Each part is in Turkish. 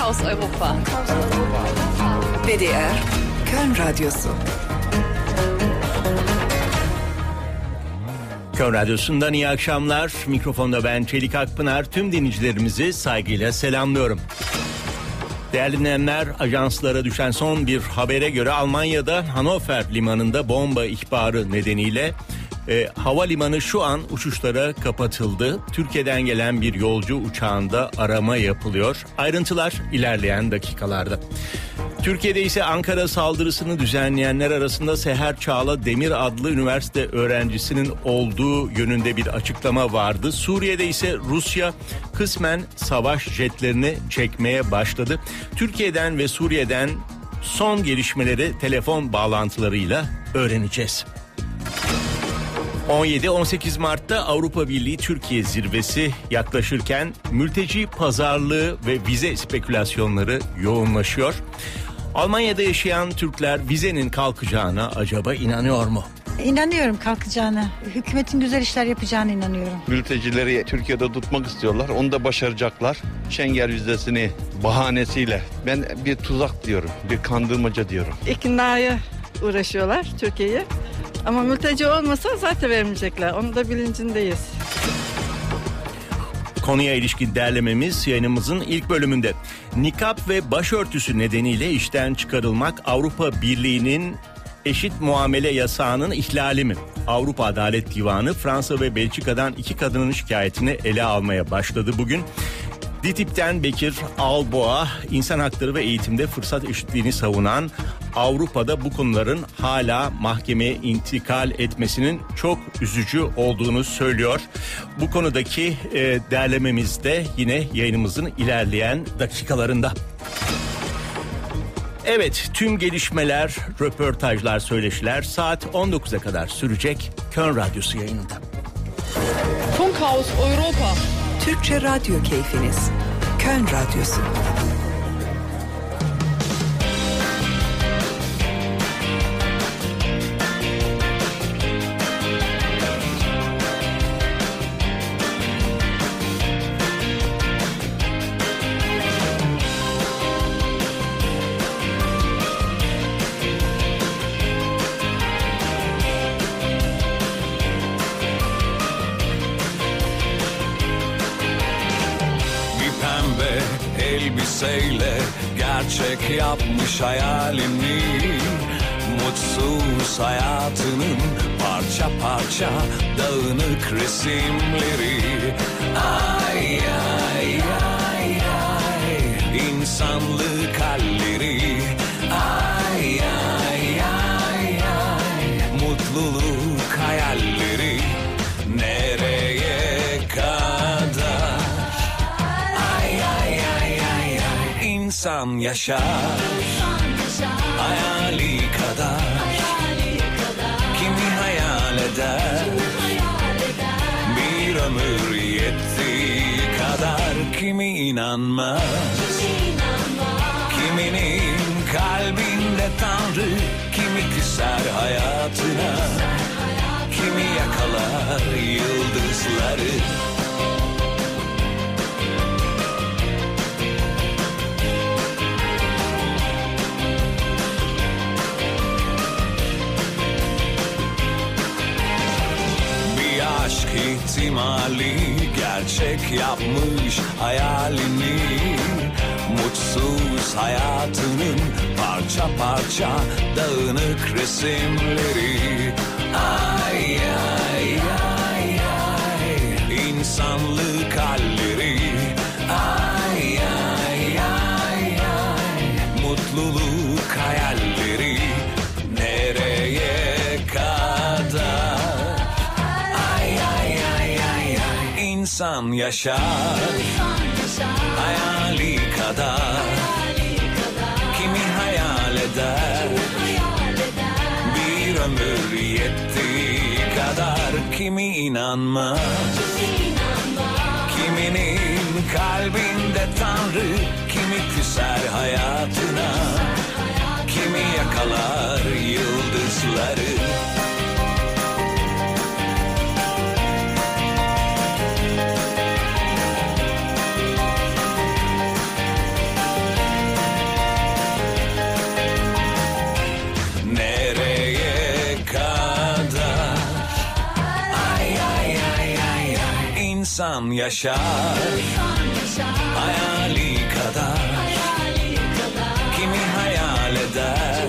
Funkhaus Europa. WDR, Köln Radyosu. Köln Radyosu'ndan iyi akşamlar. Mikrofonda ben Çelik Akpınar. Tüm dinleyicilerimizi saygıyla selamlıyorum. Değerli dinleyenler, ajanslara düşen son bir habere göre Almanya'da Hannover limanında bomba ihbarı nedeniyle e, havalimanı şu an uçuşlara kapatıldı. Türkiye'den gelen bir yolcu uçağında arama yapılıyor. Ayrıntılar ilerleyen dakikalarda. Türkiye'de ise Ankara saldırısını düzenleyenler arasında Seher Çağla Demir adlı üniversite öğrencisinin olduğu yönünde bir açıklama vardı. Suriye'de ise Rusya kısmen savaş jetlerini çekmeye başladı. Türkiye'den ve Suriye'den son gelişmeleri telefon bağlantılarıyla öğreneceğiz. 17-18 Mart'ta Avrupa Birliği Türkiye zirvesi yaklaşırken mülteci pazarlığı ve vize spekülasyonları yoğunlaşıyor. Almanya'da yaşayan Türkler vizenin kalkacağına acaba inanıyor mu? İnanıyorum kalkacağına. Hükümetin güzel işler yapacağına inanıyorum. Mültecileri Türkiye'de tutmak istiyorlar. Onu da başaracaklar. Schengen vizesini bahanesiyle. Ben bir tuzak diyorum. Bir kandırmaca diyorum. iknaya uğraşıyorlar Türkiye'yi. Ama mülteci olmasa zaten vermeyecekler. Onun da bilincindeyiz. Konuya ilişkin derlememiz yayınımızın ilk bölümünde. Nikap ve başörtüsü nedeniyle işten çıkarılmak Avrupa Birliği'nin eşit muamele yasağının ihlali mi? Avrupa Adalet Divanı Fransa ve Belçika'dan iki kadının şikayetini ele almaya başladı bugün. DİTİB'den Bekir Alboğa, insan hakları ve eğitimde fırsat eşitliğini savunan Avrupa'da bu konuların hala mahkemeye intikal etmesinin çok üzücü olduğunu söylüyor. Bu konudaki e, derlememiz de yine yayınımızın ilerleyen dakikalarında. Evet tüm gelişmeler, röportajlar, söyleşiler saat 19'a kadar sürecek Köln Radyosu yayınında. Funkhaus Europa. Türkçe Radyo Keyfiniz. Köln Radyosu. Yapmış hayalini Mutsuz hayatının parça parça dağınık resimleri yaşar. Hayali kadar. Kimi hayal eder? Bir ömür yettiği kadar Kimi inanmaz? Kiminin kalbinde Tanrı Kimi küser hayatına? Kimi yakalar yıldızları ihtimali gerçek yapmış hayalini. Mutsuz hayatının parça parça dağınık resimleri. Ay ay ay ay. İnsanlık halleri insan yaşar. Hayali kadar. Kimi hayal eder? Bir ömür yettiği kadar. Kimi inanmaz? Kiminin kalbinde Tanrı Kimi küser hayatına. Kimi yakalar yıldızları insan yaşar. Hayali kadar. Kimi hayal eder?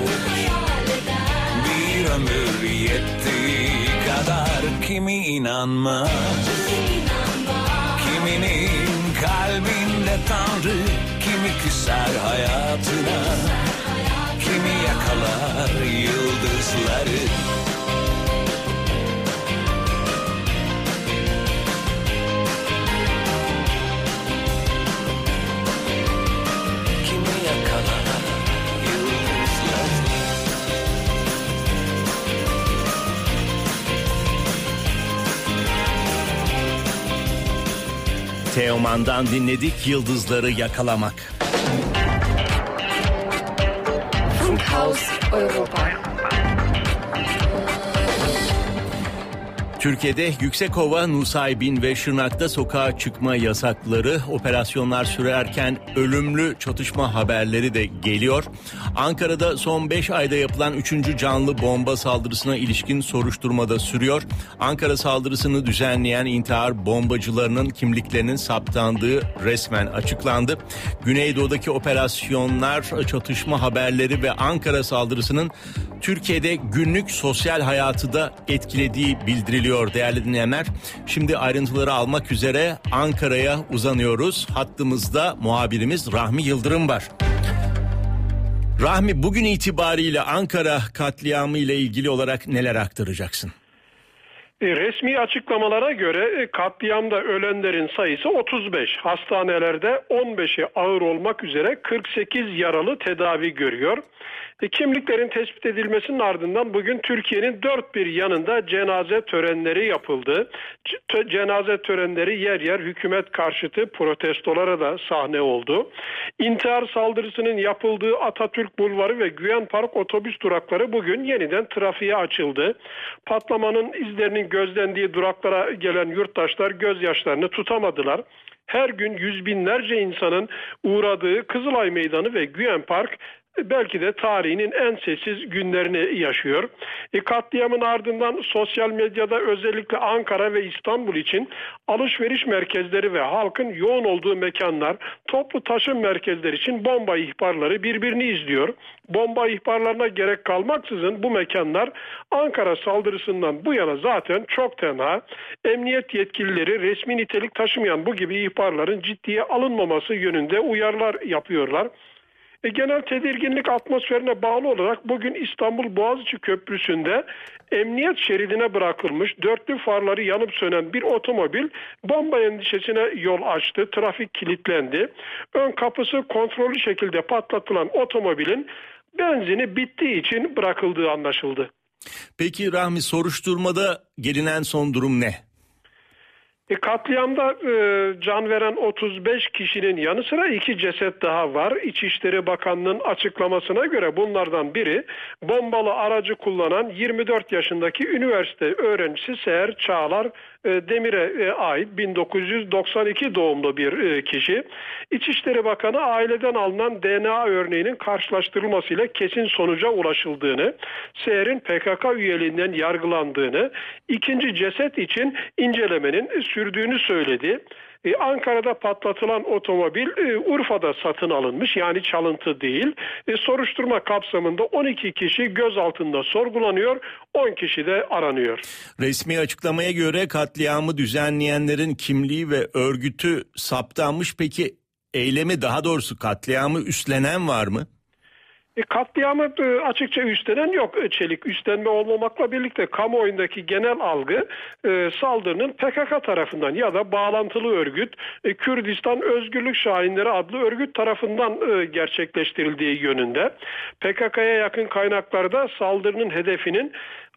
Bir ömür yettiği kadar. Kimi inanmaz Kiminin kalbinde Tanrı? Kimi küser hayatına? Kimi yakalar yıldızları Teoman'dan dinledik Yıldızları Yakalamak. Funkhaus Europa. Türkiye'de Yüksekova, Nusaybin ve Şırnak'ta sokağa çıkma yasakları, operasyonlar sürerken ölümlü çatışma haberleri de geliyor. Ankara'da son 5 ayda yapılan 3. canlı bomba saldırısına ilişkin soruşturmada sürüyor. Ankara saldırısını düzenleyen intihar bombacılarının kimliklerinin saptandığı resmen açıklandı. Güneydoğu'daki operasyonlar, çatışma haberleri ve Ankara saldırısının Türkiye'de günlük sosyal hayatı da etkilediği bildiriliyor değerli dinleyenler. Şimdi ayrıntıları almak üzere Ankara'ya uzanıyoruz. Hattımızda muhabirimiz Rahmi Yıldırım var. Rahmi bugün itibariyle Ankara katliamı ile ilgili olarak neler aktaracaksın? E, Resmi açıklamalara göre e, katliamda ölenlerin sayısı 35. Hastanelerde 15'i ağır olmak üzere 48 yaralı tedavi görüyor. Kimliklerin tespit edilmesinin ardından bugün Türkiye'nin dört bir yanında cenaze törenleri yapıldı. C- Cenaze törenleri yer yer hükümet karşıtı protestolara da sahne oldu. İntihar saldırısının yapıldığı Atatürk Bulvarı ve Güven Park otobüs durakları bugün yeniden trafiğe açıldı. Patlamanın izlerinin gözlendiği duraklara gelen yurttaşlar gözyaşlarını tutamadılar. Her gün yüz binlerce insanın uğradığı Kızılay Meydanı ve Güven Park belki de tarihinin en sessiz günlerini yaşıyor. E, katliamın ardından sosyal medyada özellikle Ankara ve İstanbul için alışveriş merkezleri ve halkın yoğun olduğu mekanlar, toplu taşım merkezleri için bomba ihbarları birbirini izliyor. Bomba ihbarlarına gerek kalmaksızın bu mekanlar Ankara saldırısından bu yana zaten çok tenha. Emniyet yetkilileri resmi nitelik taşımayan bu gibi ihbarların ciddiye alınmaması yönünde uyarılar yapıyorlar. E, genel tedirginlik atmosferine bağlı olarak bugün İstanbul Boğaziçi Köprüsü'nde emniyet şeridine bırakılmış dörtlü farları yanıp sönen bir otomobil bomba endişesine yol açtı. Trafik kilitlendi. Ön kapısı kontrollü şekilde patlatılan otomobilin benzini bittiği için bırakıldığı anlaşıldı. Peki Rahmi soruşturmada gelinen son durum ne? E, katliamda e, can veren 35 kişinin yanı sıra iki ceset daha var. İçişleri Bakanlığı'nın açıklamasına göre bunlardan biri bombalı aracı kullanan 24 yaşındaki üniversite öğrencisi Seher Çağlar Demir'e e, ait 1992 doğumlu bir e, kişi. İçişleri Bakanı aileden alınan DNA örneğinin karşılaştırılmasıyla kesin sonuca ulaşıldığını, Seher'in PKK üyeliğinden yargılandığını, ikinci ceset için incelemenin sürdüğünü söyledi. E, Ankara'da patlatılan otomobil e, Urfa'da satın alınmış yani çalıntı değil. E, soruşturma kapsamında 12 kişi gözaltında sorgulanıyor, 10 kişi de aranıyor. Resmi açıklamaya göre katliamı düzenleyenlerin kimliği ve örgütü saptanmış. Peki eylemi daha doğrusu katliamı üstlenen var mı? E, katliamı e, açıkça üstlenen yok e, Çelik. Üstlenme olmamakla birlikte kamuoyundaki genel algı e, saldırının PKK tarafından ya da bağlantılı örgüt e, Kürdistan Özgürlük Şahinleri adlı örgüt tarafından e, gerçekleştirildiği yönünde. PKK'ya yakın kaynaklarda saldırının hedefinin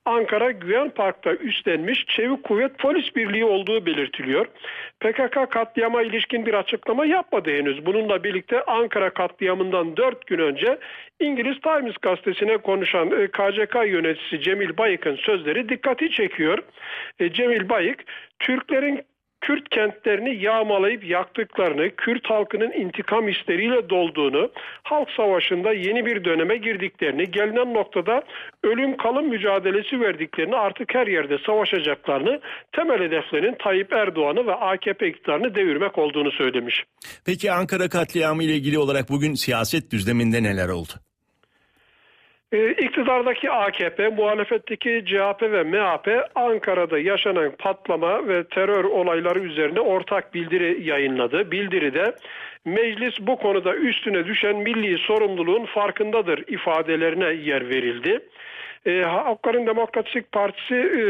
Ankara Güven Park'ta üstlenmiş Çevik Kuvvet Polis Birliği olduğu belirtiliyor. PKK katliama ilişkin bir açıklama yapmadı henüz. Bununla birlikte Ankara katliamından 4 gün önce İngiliz Times gazetesine konuşan e, KCK yöneticisi Cemil Bayık'ın sözleri dikkati çekiyor. E, Cemil Bayık, Türklerin Kürt kentlerini yağmalayıp yaktıklarını, Kürt halkının intikam hisleriyle dolduğunu, halk savaşında yeni bir döneme girdiklerini, gelinen noktada ölüm kalım mücadelesi verdiklerini, artık her yerde savaşacaklarını, temel hedeflerinin Tayyip Erdoğan'ı ve AKP iktidarını devirmek olduğunu söylemiş. Peki Ankara katliamı ile ilgili olarak bugün siyaset düzleminde neler oldu? Ee, İktidardaki AKP, muhalefetteki CHP ve MHP Ankara'da yaşanan patlama ve terör olayları üzerine ortak bildiri yayınladı. Bildiride meclis bu konuda üstüne düşen milli sorumluluğun farkındadır ifadelerine yer verildi. E, Halkların Demokratik Partisi e,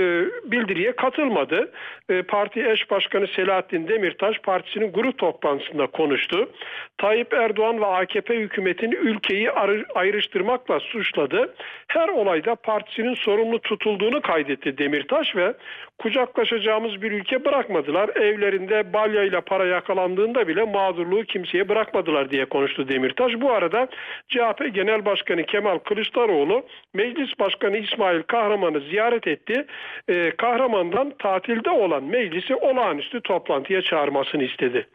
bildiriye katılmadı. E, parti eş başkanı Selahattin Demirtaş partisinin grup toplantısında konuştu. Tayyip Erdoğan ve AKP hükümetini ülkeyi ayrıştırmakla suçladı. Her olayda partisinin sorumlu tutulduğunu kaydetti Demirtaş ve kucaklaşacağımız bir ülke bırakmadılar. Evlerinde balyayla para yakalandığında bile mağdurluğu kimseye bırakmadılar diye konuştu Demirtaş. Bu arada CHP Genel Başkanı Kemal Kılıçdaroğlu Meclis Başkanı İsmail Kahraman'ı ziyaret etti. Ee, Kahraman'dan tatilde olan meclisi olağanüstü toplantıya çağırmasını istedi.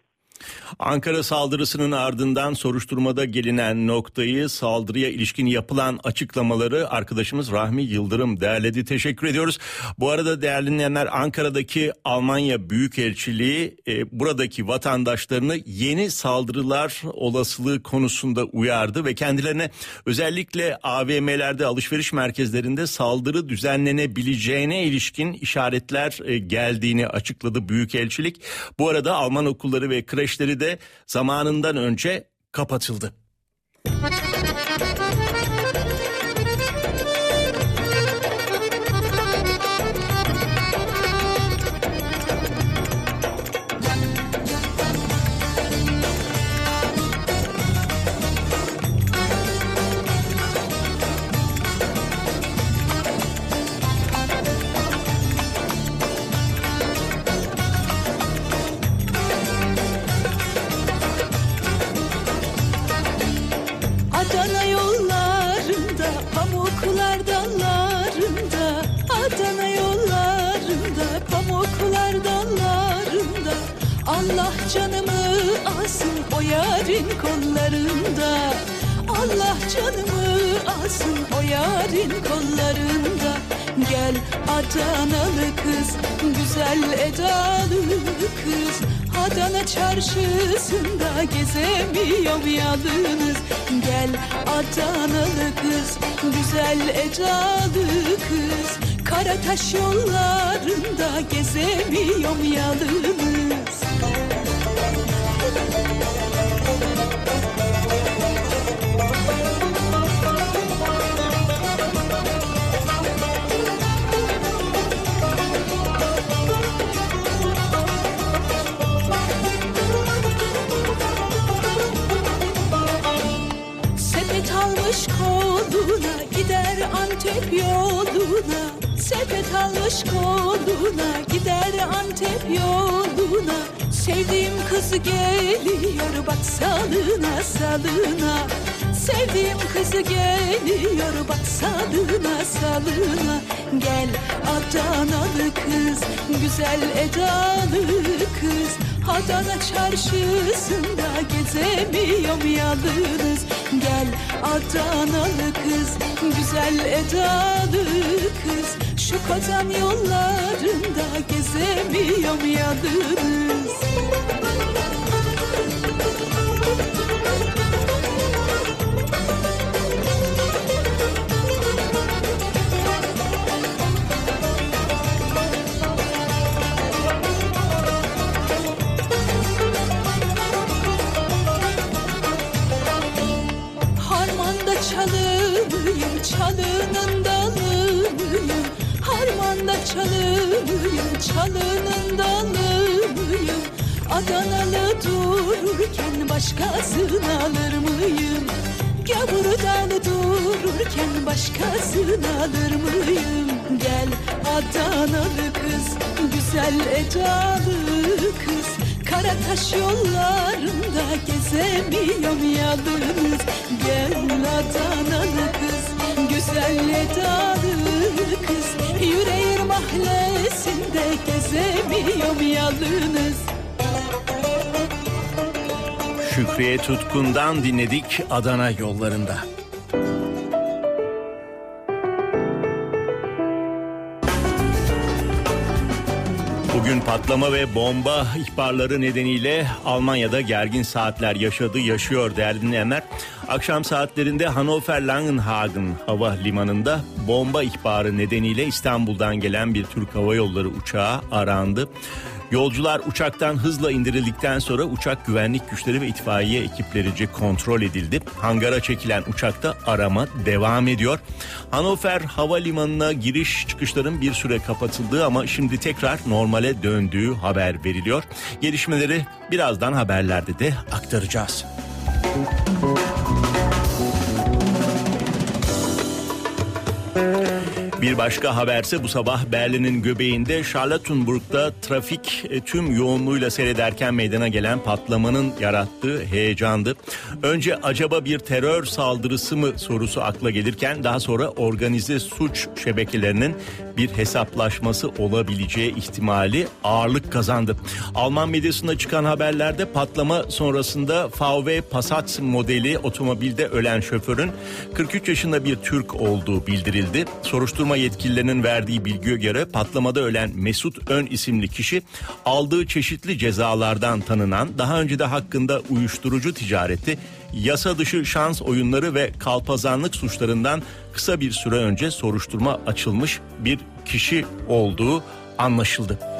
Ankara saldırısının ardından soruşturmada gelinen noktayı saldırıya ilişkin yapılan açıklamaları arkadaşımız Rahmi Yıldırım derledi. Teşekkür ediyoruz. Bu arada değerli dinleyenler Ankara'daki Almanya Büyükelçiliği e, buradaki vatandaşlarını yeni saldırılar olasılığı konusunda uyardı ve kendilerine özellikle AVM'lerde alışveriş merkezlerinde saldırı düzenlenebileceğine ilişkin işaretler e, geldiğini açıkladı Büyükelçilik. Bu arada Alman okulları ve kreşleri de zamanından önce kapatıldı. Yalnız Gel Adanalı kız, güzel edalı kız. Karataş yollarında gezemiyorum yalnız Almış koluna gider Antep yoluna. Sevdiğim kız geliyor bak salına salına. Sevdiğim kız geliyor bak salına salına. Gel Adanalı kız güzel edalı kız. Adana çarşısında gezemiyorum yalnız. Gel Adanalı kız, güzel edalı Şu kazan yollarında gezemiyorum yalnız başkasını alır mıyım? Gavurdan dururken başkasını alır mıyım? Gel Adanalı kız, güzel edalı kız Karataş yollarında gezemiyorum yalnız Gel Adanalı kız, güzel edalı kız Yüreğir mahallesinde gezemiyorum yalnız Şükriye Tutkun'dan dinledik Adana yollarında. Bugün patlama ve bomba ihbarları nedeniyle Almanya'da gergin saatler yaşadı, yaşıyor değerli dinleyenler. Akşam saatlerinde Hannover Langenhagen hava limanında bomba ihbarı nedeniyle İstanbul'dan gelen bir Türk Hava Yolları uçağı arandı. Yolcular uçaktan hızla indirildikten sonra uçak güvenlik güçleri ve itfaiye ekiplerince kontrol edildi. Hangara çekilen uçakta arama devam ediyor. Hannover Havalimanı'na giriş çıkışların bir süre kapatıldığı ama şimdi tekrar normale döndüğü haber veriliyor. Gelişmeleri birazdan haberlerde de aktaracağız. Bir başka haberse bu sabah Berlin'in göbeğinde Charlottenburg'da trafik e, tüm yoğunluğuyla seyrederken meydana gelen patlamanın yarattığı heyecandı. Önce acaba bir terör saldırısı mı sorusu akla gelirken daha sonra organize suç şebekelerinin bir hesaplaşması olabileceği ihtimali ağırlık kazandı. Alman medyasında çıkan haberlerde patlama sonrasında VW Passat modeli otomobilde ölen şoförün 43 yaşında bir Türk olduğu bildirildi. Soruşturma yetkililerinin verdiği bilgiye göre patlamada ölen Mesut Ön isimli kişi aldığı çeşitli cezalardan tanınan daha önce de hakkında uyuşturucu ticareti, yasa dışı şans oyunları ve kalpazanlık suçlarından kısa bir süre önce soruşturma açılmış bir kişi olduğu anlaşıldı.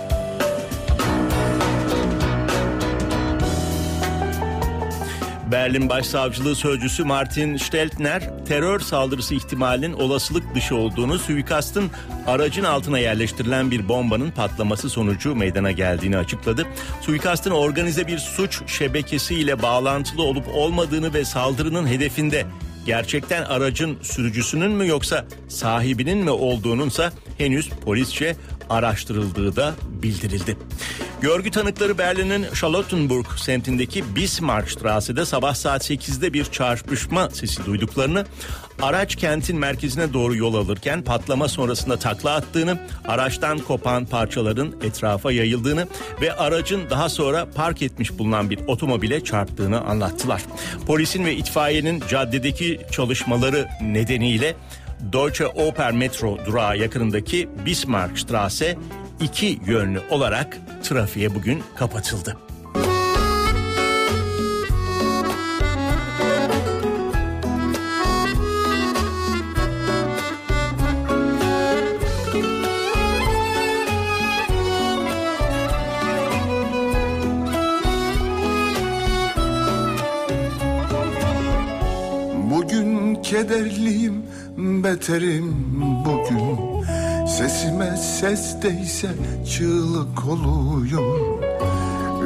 Berlin Başsavcılığı Sözcüsü Martin Steltner terör saldırısı ihtimalinin olasılık dışı olduğunu, suikastın aracın altına yerleştirilen bir bombanın patlaması sonucu meydana geldiğini açıkladı. Suikastın organize bir suç şebekesiyle bağlantılı olup olmadığını ve saldırının hedefinde gerçekten aracın sürücüsünün mü yoksa sahibinin mi olduğununsa henüz polisçe araştırıldığı da bildirildi. Görgü tanıkları Berlin'in Charlottenburg semtindeki Bismarckstrasse'de sabah saat 8'de bir çarpışma sesi duyduklarını, araç kentin merkezine doğru yol alırken patlama sonrasında takla attığını, araçtan kopan parçaların etrafa yayıldığını ve aracın daha sonra park etmiş bulunan bir otomobile çarptığını anlattılar. Polisin ve itfaiyenin caddedeki çalışmaları nedeniyle Deutsche Oper metro durağı yakınındaki Bismarckstrasse iki yönlü olarak trafiğe bugün kapatıldı. Bugün kederliyim, beterim bugün Sesime ses değse çığlık oluyor.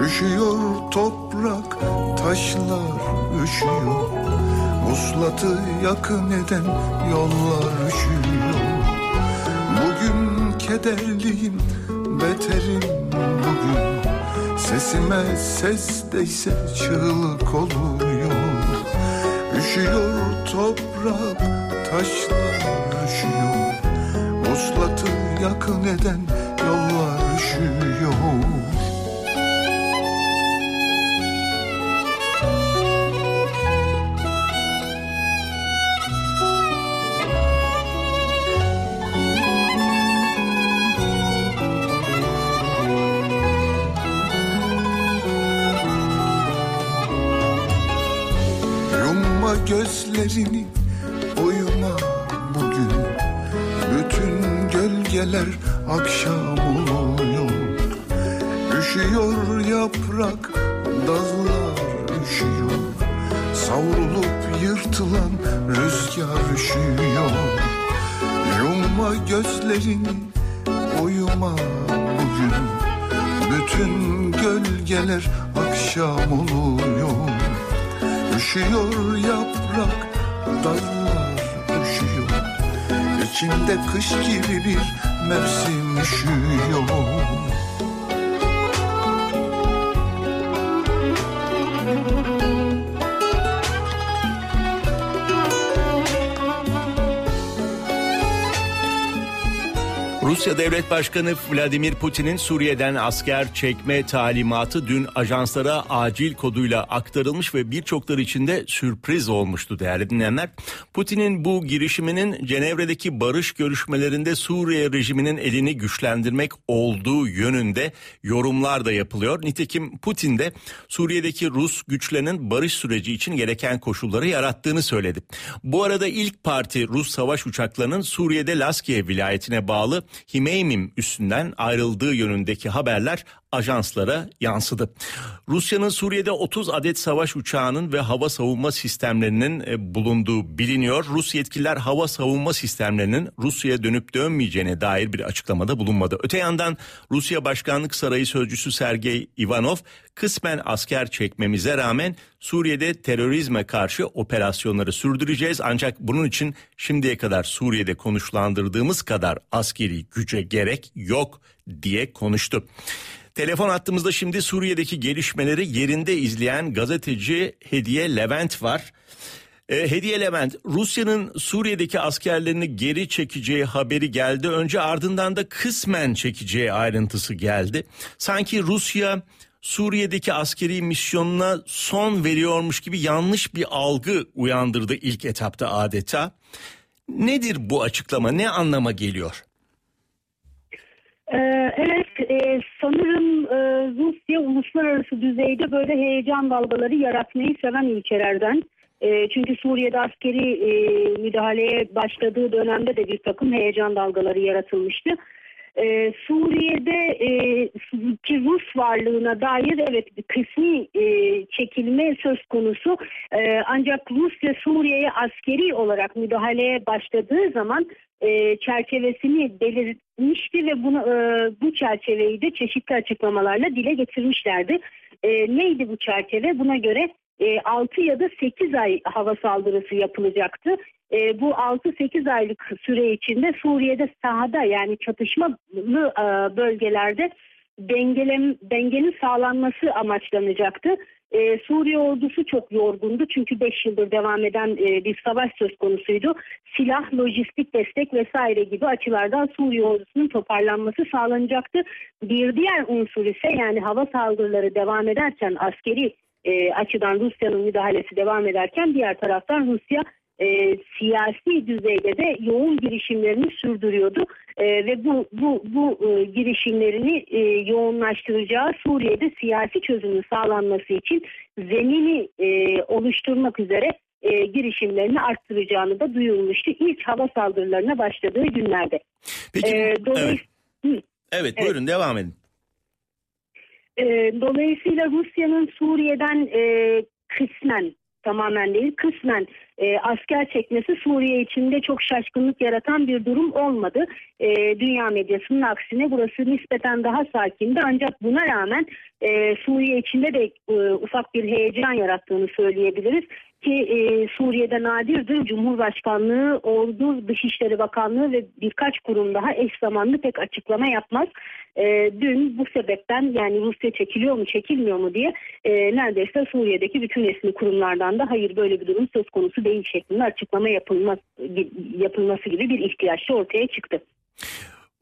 Üşüyor toprak, taşlar üşüyor. Muslatı yakın eden yollar üşüyor. Bugün kederliyim, beterim bugün. Sesime ses değse çığlık oluyor. Üşüyor toprak, taşlar üşüyor Vuslatı yakın eden yollar üşüyor. Gözlerini kış gibi bir mevsim üşüyor Rusya Devlet Başkanı Vladimir Putin'in Suriye'den asker çekme talimatı dün ajanslara acil koduyla aktarılmış ve birçokları için de sürpriz olmuştu değerli dinleyenler. Putin'in bu girişiminin Cenevre'deki barış görüşmelerinde Suriye rejiminin elini güçlendirmek olduğu yönünde yorumlar da yapılıyor. Nitekim Putin de Suriye'deki Rus güçlerinin barış süreci için gereken koşulları yarattığını söyledi. Bu arada ilk parti Rus savaş uçaklarının Suriye'de Laskiye vilayetine bağlı Himeymim üstünden ayrıldığı yönündeki haberler ajanslara yansıdı. Rusya'nın Suriye'de 30 adet savaş uçağının ve hava savunma sistemlerinin e, bulunduğu biliniyor. Rus yetkililer hava savunma sistemlerinin Rusya'ya dönüp dönmeyeceğine dair bir açıklamada bulunmadı. Öte yandan Rusya Başkanlık Sarayı Sözcüsü Sergey Ivanov kısmen asker çekmemize rağmen Suriye'de terörizme karşı operasyonları sürdüreceğiz ancak bunun için şimdiye kadar Suriye'de konuşlandırdığımız kadar askeri güce gerek yok diye konuştu. Telefon attığımızda şimdi Suriye'deki gelişmeleri yerinde izleyen gazeteci Hediye Levent var. E, Hediye Levent, Rusya'nın Suriye'deki askerlerini geri çekeceği haberi geldi. Önce ardından da kısmen çekeceği ayrıntısı geldi. Sanki Rusya Suriye'deki askeri misyonuna son veriyormuş gibi yanlış bir algı uyandırdı ilk etapta adeta. Nedir bu açıklama? Ne anlama geliyor? Ee, evet, e, sanırım e, Rusya uluslararası düzeyde böyle heyecan dalgaları yaratmayı seven ülkelerden. E, çünkü Suriye'de askeri e, müdahaleye başladığı dönemde de bir takım heyecan dalgaları yaratılmıştı. E, Suriye'de e, ki Rus varlığına dair evet bir kısmi e, çekilme söz konusu. E, ancak Rusya Suriye'ye askeri olarak müdahaleye başladığı zaman e, çerçevesini belirtmişti ve bunu e, bu çerçeveyi de çeşitli açıklamalarla dile getirmişlerdi. E, neydi bu çerçeve? Buna göre e, 6 ya da 8 ay hava saldırısı yapılacaktı. E, bu 6-8 aylık süre içinde Suriye'de sahada yani çatışmalı bölgelerde dengelem, dengenin sağlanması amaçlanacaktı. Ee, Suriye ordusu çok yorgundu çünkü 5 yıldır devam eden e, bir savaş söz konusuydu. Silah, lojistik destek vesaire gibi açılardan Suriye ordusunun toparlanması sağlanacaktı. Bir diğer unsur ise yani hava saldırıları devam ederken askeri e, açıdan Rusya'nın müdahalesi devam ederken diğer taraftan Rusya e, siyasi düzeyde de yoğun girişimlerini sürdürüyordu e, ve bu bu bu e, girişimlerini e, yoğunlaştıracağı Suriye'de siyasi çözümün sağlanması için zemini e, oluşturmak üzere e, girişimlerini arttıracağını da duyurmuştu ilk hava saldırılarına başladığı günlerde. Peki, e, evet. evet. evet buyurun evet. devam edin. E, dolayısıyla Rusya'nın Suriye'den e, kısmen tamamen değil kısmen e, asker çekmesi Suriye içinde çok şaşkınlık yaratan bir durum olmadı. E, dünya medyasının aksine burası nispeten daha sakindi ancak buna rağmen e, Suriye içinde de e, ufak bir heyecan yarattığını söyleyebiliriz ki e, Suriye'de nadirdir Cumhurbaşkanlığı, Ordu, Dışişleri Bakanlığı ve birkaç kurum daha eş zamanlı pek açıklama yapmaz. E, dün bu sebepten yani Rusya çekiliyor mu çekilmiyor mu diye e, neredeyse Suriye'deki bütün resmi kurumlardan da hayır böyle bir durum söz konusu değil şeklinde açıklama yapılması, yapılması gibi bir ihtiyaç ortaya çıktı.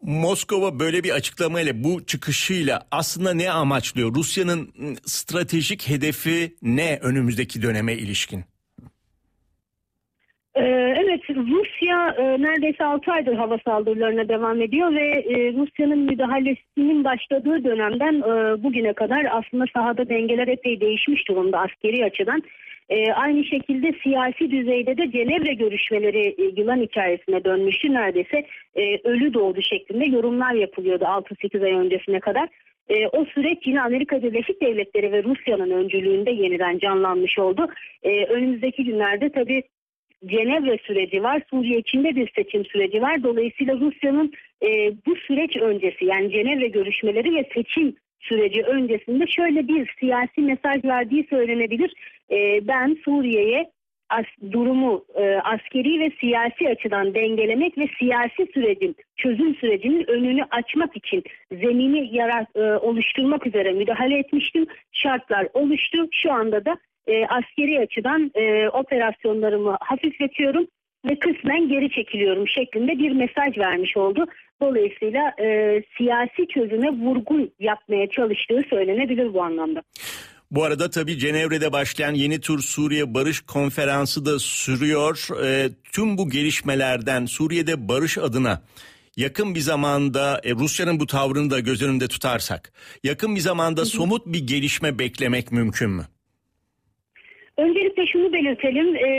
Moskova böyle bir açıklamayla bu çıkışıyla aslında ne amaçlıyor? Rusya'nın stratejik hedefi ne önümüzdeki döneme ilişkin? Ee, evet Rusya e, neredeyse 6 aydır hava saldırılarına devam ediyor ve e, Rusya'nın müdahalesinin başladığı dönemden e, bugüne kadar aslında sahada dengeler epey değişmiş durumda askeri açıdan. aynı şekilde siyasi düzeyde de Cenevre görüşmeleri yılan hikayesine dönmüştü neredeyse ölü doğdu şeklinde yorumlar yapılıyordu 6-8 ay öncesine kadar. E, o süreç yine Amerika Birleşik Devletleri ve Rusya'nın öncülüğünde yeniden canlanmış oldu. E, önümüzdeki günlerde tabii Cenevre süreci var. Suriye içinde bir seçim süreci var. Dolayısıyla Rusya'nın e, bu süreç öncesi yani Cenevre görüşmeleri ve seçim süreci öncesinde şöyle bir siyasi mesaj verdiği söylenebilir. E, ben Suriye'ye as, durumu e, askeri ve siyasi açıdan dengelemek ve siyasi sürecin çözüm sürecinin önünü açmak için zemini yarat, e, oluşturmak üzere müdahale etmiştim. Şartlar oluştu. Şu anda da e, askeri açıdan e, operasyonlarımı hafifletiyorum ve kısmen geri çekiliyorum şeklinde bir mesaj vermiş oldu. Dolayısıyla e, siyasi çözüme vurgu yapmaya çalıştığı söylenebilir bu anlamda. Bu arada tabii Cenevre'de başlayan yeni tur Suriye Barış Konferansı da sürüyor. E, tüm bu gelişmelerden Suriye'de barış adına yakın bir zamanda e, Rusya'nın bu tavrını da göz önünde tutarsak yakın bir zamanda somut bir gelişme beklemek mümkün mü? Öncelikle şunu belirtelim. E,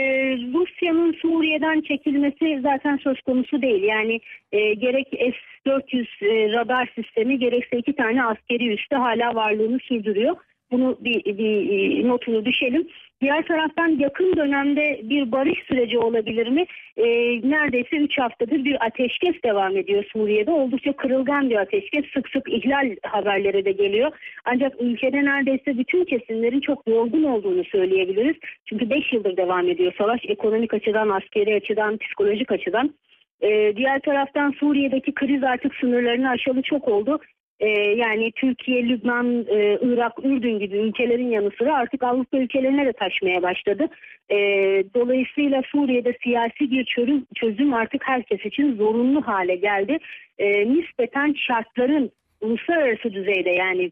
Rusya'nın Suriye'den çekilmesi zaten söz konusu değil. Yani e, gerek S-400 e, radar sistemi gerekse iki tane askeri üste hala varlığını sürdürüyor. Bunu bir, bir notunu düşelim. Diğer taraftan yakın dönemde bir barış süreci olabilir mi? E, neredeyse 3 haftadır bir ateşkes devam ediyor Suriye'de. Oldukça kırılgan bir ateşkes. Sık sık ihlal haberleri de geliyor. Ancak ülkede neredeyse bütün kesimlerin çok yorgun olduğunu söyleyebiliriz. Çünkü 5 yıldır devam ediyor savaş. Ekonomik açıdan, askeri açıdan, psikolojik açıdan. Ee, diğer taraftan Suriye'deki kriz artık sınırlarını aşalı çok oldu. Ee, yani Türkiye, Lübnan, e, Irak, Ürdün gibi ülkelerin yanı sıra artık Avrupa ülkelerine de taşmaya başladı. Ee, dolayısıyla Suriye'de siyasi bir çözüm, artık herkes için zorunlu hale geldi. Ee, nispeten şartların uluslararası düzeyde yani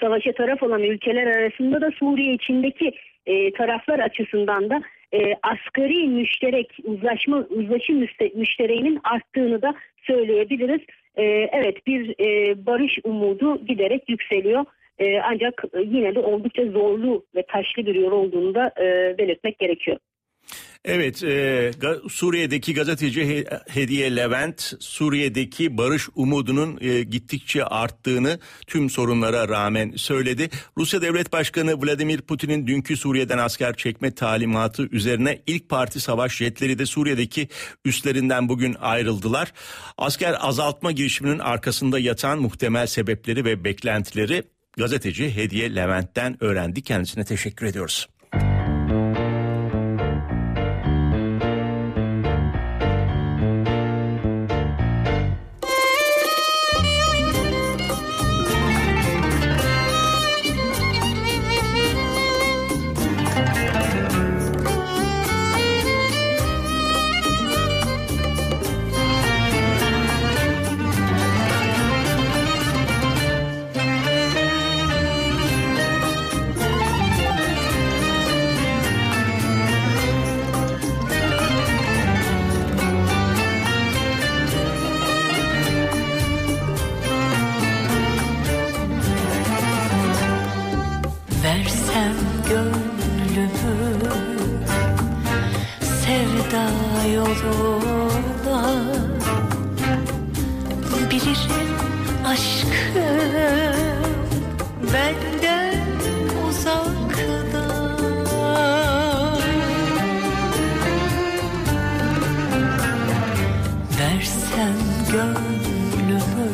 savaşa taraf olan ülkeler arasında da Suriye içindeki e, taraflar açısından da e, asgari müşterek uzlaşma uzlaşım müste- müştereğinin arttığını da söyleyebiliriz. E, evet bir e, barış umudu giderek yükseliyor. E, ancak yine de oldukça zorlu ve taşlı bir yol olduğunu da e, belirtmek gerekiyor. Evet, e, Suriye'deki gazeteci He- Hediye Levent, Suriye'deki barış umudunun e, gittikçe arttığını tüm sorunlara rağmen söyledi. Rusya Devlet Başkanı Vladimir Putin'in dünkü Suriye'den asker çekme talimatı üzerine ilk parti savaş jetleri de Suriye'deki üslerinden bugün ayrıldılar. Asker azaltma girişiminin arkasında yatan muhtemel sebepleri ve beklentileri gazeteci Hediye Levent'ten öğrendi. Kendisine teşekkür ediyoruz. Gönlümü.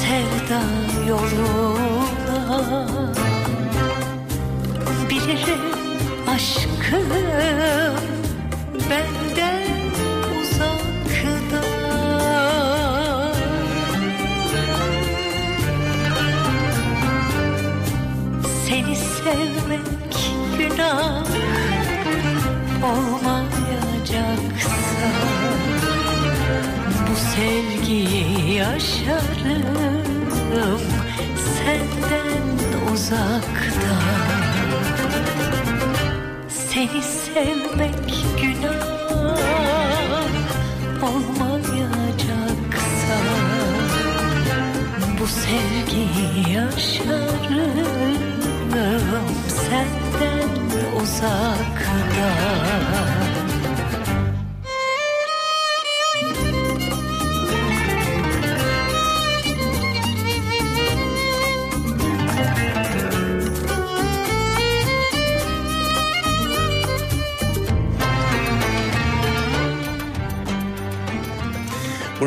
Sevda yoluna Bilirim aşkım benden uzakta. Seni sevmek günah olmayacaksa sevgiyi yaşarım senden uzakta. Seni sevmek günah olmayacaksa. Bu sevgiyi yaşarım senden uzakta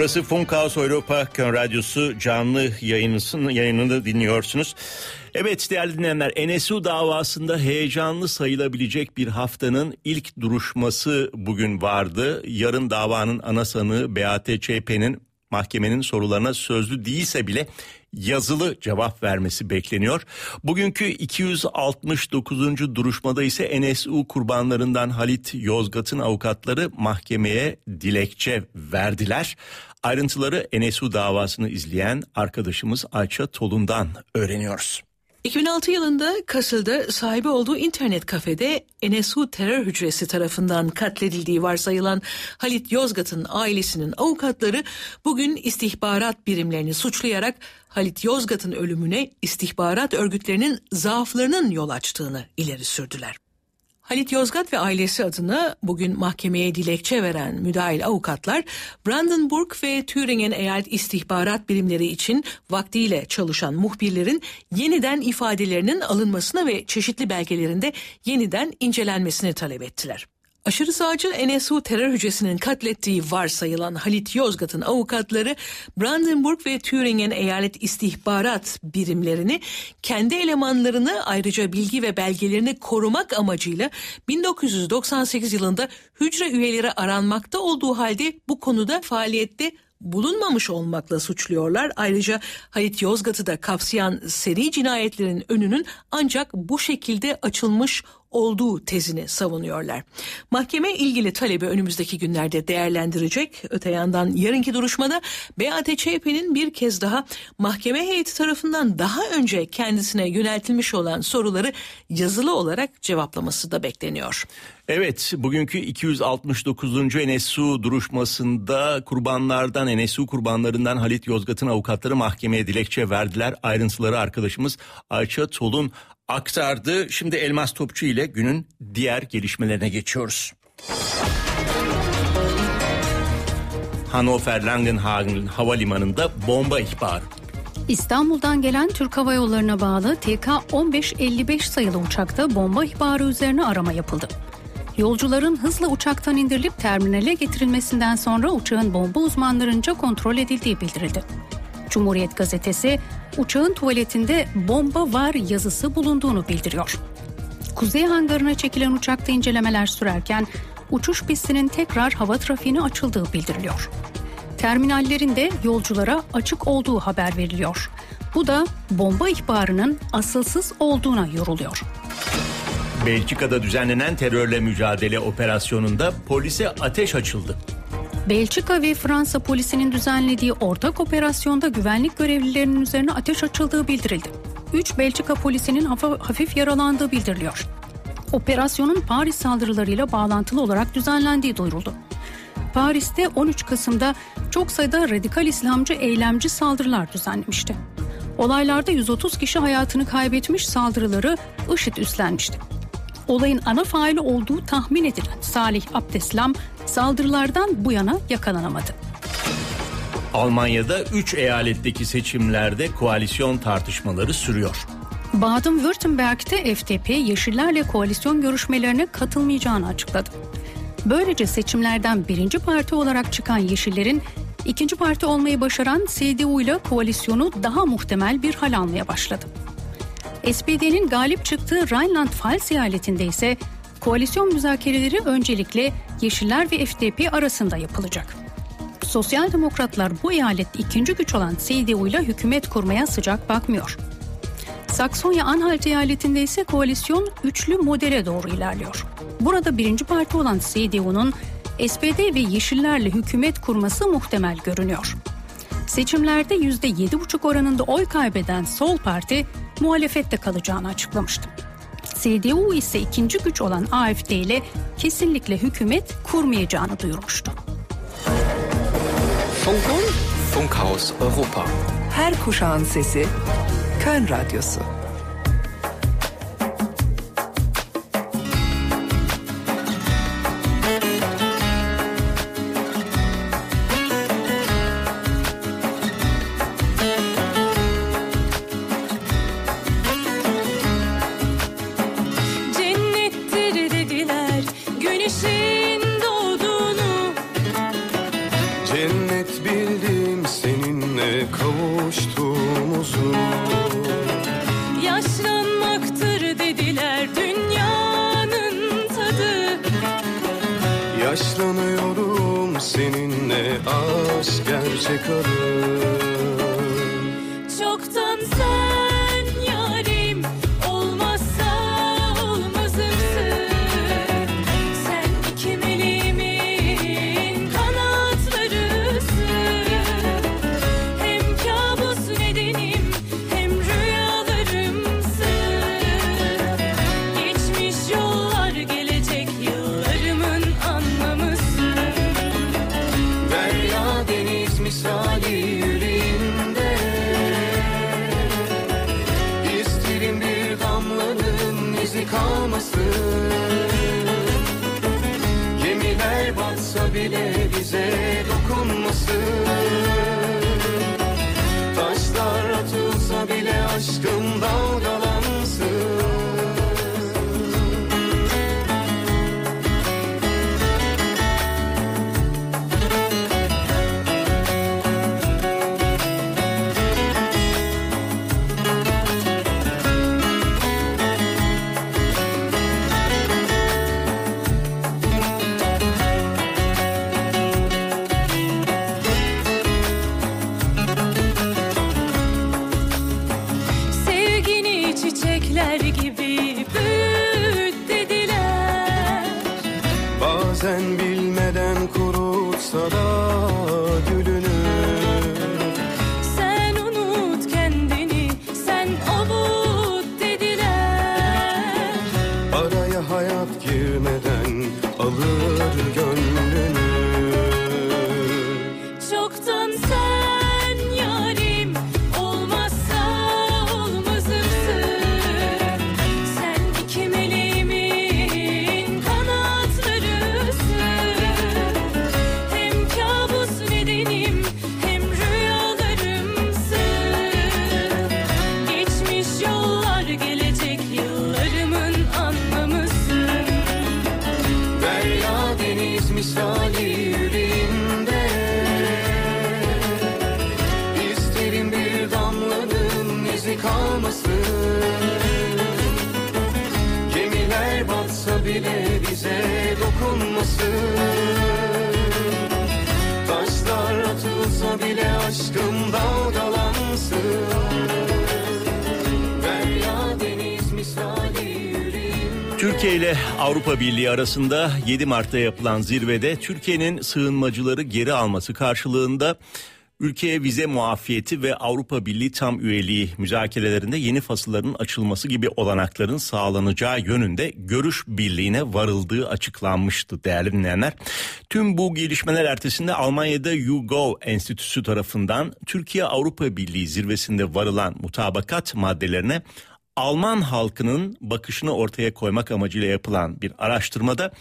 Burası Funkhaus Europa Kön Radyosu canlı yayınısın, yayınını dinliyorsunuz. Evet değerli dinleyenler NSU davasında heyecanlı sayılabilecek bir haftanın ilk duruşması bugün vardı. Yarın davanın ana sanığı BATÇP'nin mahkemenin sorularına sözlü değilse bile yazılı cevap vermesi bekleniyor. Bugünkü 269. duruşmada ise NSU kurbanlarından Halit Yozgat'ın avukatları mahkemeye dilekçe verdiler. Ayrıntıları NSU davasını izleyen arkadaşımız Ayça Tolun'dan öğreniyoruz. 2006 yılında Kasıl'da sahibi olduğu internet kafede NSU terör hücresi tarafından katledildiği varsayılan Halit Yozgat'ın ailesinin avukatları bugün istihbarat birimlerini suçlayarak Halit Yozgat'ın ölümüne istihbarat örgütlerinin zaaflarının yol açtığını ileri sürdüler. Halit Yozgat ve ailesi adına bugün mahkemeye dilekçe veren müdahil avukatlar Brandenburg ve Thüringen eyalet istihbarat birimleri için vaktiyle çalışan muhbirlerin yeniden ifadelerinin alınmasına ve çeşitli belgelerinde yeniden incelenmesini talep ettiler. Aşırı sağcı NSU terör hücresinin katlettiği varsayılan Halit Yozgat'ın avukatları Brandenburg ve Thüringen eyalet istihbarat birimlerini kendi elemanlarını ayrıca bilgi ve belgelerini korumak amacıyla 1998 yılında hücre üyeleri aranmakta olduğu halde bu konuda faaliyette bulunmamış olmakla suçluyorlar. Ayrıca Halit Yozgat'ı da kapsayan seri cinayetlerin önünün ancak bu şekilde açılmış olduğu tezini savunuyorlar. Mahkeme ilgili talebi önümüzdeki günlerde değerlendirecek. Öte yandan yarınki duruşmada BATÇP'nin bir kez daha mahkeme heyeti tarafından daha önce kendisine yöneltilmiş olan soruları yazılı olarak cevaplaması da bekleniyor. Evet bugünkü 269. NSU duruşmasında kurbanlardan NSU kurbanlarından Halit Yozgat'ın avukatları mahkemeye dilekçe verdiler. Ayrıntıları arkadaşımız Ayça Tolun aktardı. Şimdi Elmas Topçu ile günün diğer gelişmelerine geçiyoruz. Hannover Langenhagen Havalimanı'nda bomba ihbarı. İstanbul'dan gelen Türk Hava Yolları'na bağlı TK 1555 sayılı uçakta bomba ihbarı üzerine arama yapıldı. Yolcuların hızla uçaktan indirilip terminale getirilmesinden sonra uçağın bomba uzmanlarınca kontrol edildiği bildirildi. Cumhuriyet gazetesi uçağın tuvaletinde bomba var yazısı bulunduğunu bildiriyor. Kuzey hangarına çekilen uçakta incelemeler sürerken uçuş pistinin tekrar hava trafiğine açıldığı bildiriliyor. Terminallerinde yolculara açık olduğu haber veriliyor. Bu da bomba ihbarının asılsız olduğuna yoruluyor. Belçika'da düzenlenen terörle mücadele operasyonunda polise ateş açıldı. Belçika ve Fransa polisinin düzenlediği ortak operasyonda güvenlik görevlilerinin üzerine ateş açıldığı bildirildi. 3 Belçika polisinin hafif yaralandığı bildiriliyor. Operasyonun Paris saldırılarıyla bağlantılı olarak düzenlendiği duyuruldu. Paris'te 13 Kasım'da çok sayıda radikal İslamcı eylemci saldırılar düzenlemişti. Olaylarda 130 kişi hayatını kaybetmiş saldırıları IŞİD üstlenmişti. Olayın ana faili olduğu tahmin edilen Salih Abdeslam saldırılardan bu yana yakalanamadı. Almanya'da 3 eyaletteki seçimlerde koalisyon tartışmaları sürüyor. Baden-Württemberg'te FDP Yeşillerle koalisyon görüşmelerine katılmayacağını açıkladı. Böylece seçimlerden birinci parti olarak çıkan Yeşillerin ikinci parti olmayı başaran CDU ile koalisyonu daha muhtemel bir hal almaya başladı. SPD'nin galip çıktığı Rheinland-Pfalz eyaletinde ise koalisyon müzakereleri öncelikle Yeşiller ve FDP arasında yapılacak. Sosyal Demokratlar bu eyalet ikinci güç olan CDU ile hükümet kurmaya sıcak bakmıyor. Saksonya-Anhalt eyaletinde ise koalisyon üçlü modele doğru ilerliyor. Burada birinci parti olan CDU'nun SPD ve Yeşillerle hükümet kurması muhtemel görünüyor. Seçimlerde %7,5 oranında oy kaybeden Sol Parti muhalefette kalacağını açıklamıştı. CDU ise ikinci güç olan AFD ile kesinlikle hükümet kurmayacağını duyurmuştu. Funkhaus Europa. Her kuşağın sesi, Köln Radyosu. Avrupa Birliği arasında 7 Mart'ta yapılan zirvede Türkiye'nin sığınmacıları geri alması karşılığında ülkeye vize muafiyeti ve Avrupa Birliği tam üyeliği müzakerelerinde yeni fasılların açılması gibi olanakların sağlanacağı yönünde görüş birliğine varıldığı açıklanmıştı değerli dinleyenler. Tüm bu gelişmeler ertesinde Almanya'da YouGov Enstitüsü tarafından Türkiye Avrupa Birliği zirvesinde varılan mutabakat maddelerine Alman halkının bakışını ortaya koymak amacıyla yapılan bir araştırmada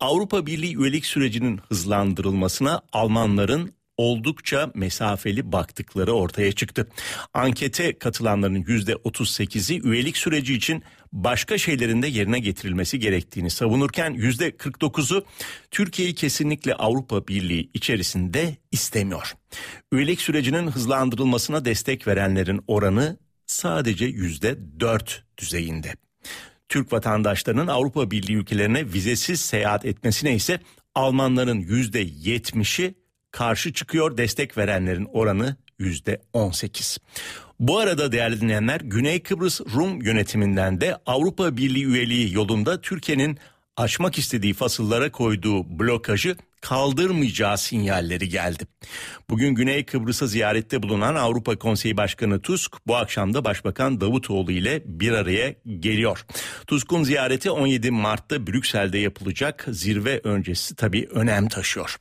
Avrupa Birliği üyelik sürecinin hızlandırılmasına Almanların oldukça mesafeli baktıkları ortaya çıktı. Ankete katılanların %38'i üyelik süreci için başka şeylerin de yerine getirilmesi gerektiğini savunurken %49'u Türkiye'yi kesinlikle Avrupa Birliği içerisinde istemiyor. Üyelik sürecinin hızlandırılmasına destek verenlerin oranı sadece yüzde dört düzeyinde. Türk vatandaşlarının Avrupa Birliği ülkelerine vizesiz seyahat etmesine ise Almanların yüzde yetmişi karşı çıkıyor. Destek verenlerin oranı yüzde on sekiz. Bu arada değerli dinleyenler Güney Kıbrıs Rum yönetiminden de Avrupa Birliği üyeliği yolunda Türkiye'nin açmak istediği fasıllara koyduğu blokajı kaldırmayacağı sinyalleri geldi. Bugün Güney Kıbrıs'a ziyarette bulunan Avrupa Konseyi Başkanı Tusk bu akşam da Başbakan Davutoğlu ile bir araya geliyor. Tusk'un ziyareti 17 Mart'ta Brüksel'de yapılacak zirve öncesi tabii önem taşıyor.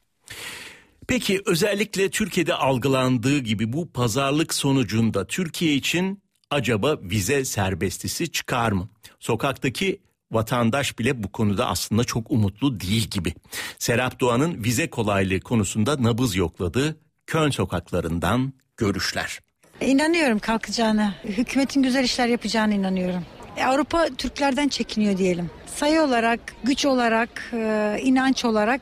Peki özellikle Türkiye'de algılandığı gibi bu pazarlık sonucunda Türkiye için acaba vize serbestisi çıkar mı? Sokaktaki vatandaş bile bu konuda aslında çok umutlu değil gibi. Serap Doğan'ın vize kolaylığı konusunda nabız yokladığı Köln sokaklarından görüşler. İnanıyorum kalkacağına. Hükümetin güzel işler yapacağına inanıyorum. E, Avrupa Türklerden çekiniyor diyelim. Sayı olarak, güç olarak, e, inanç olarak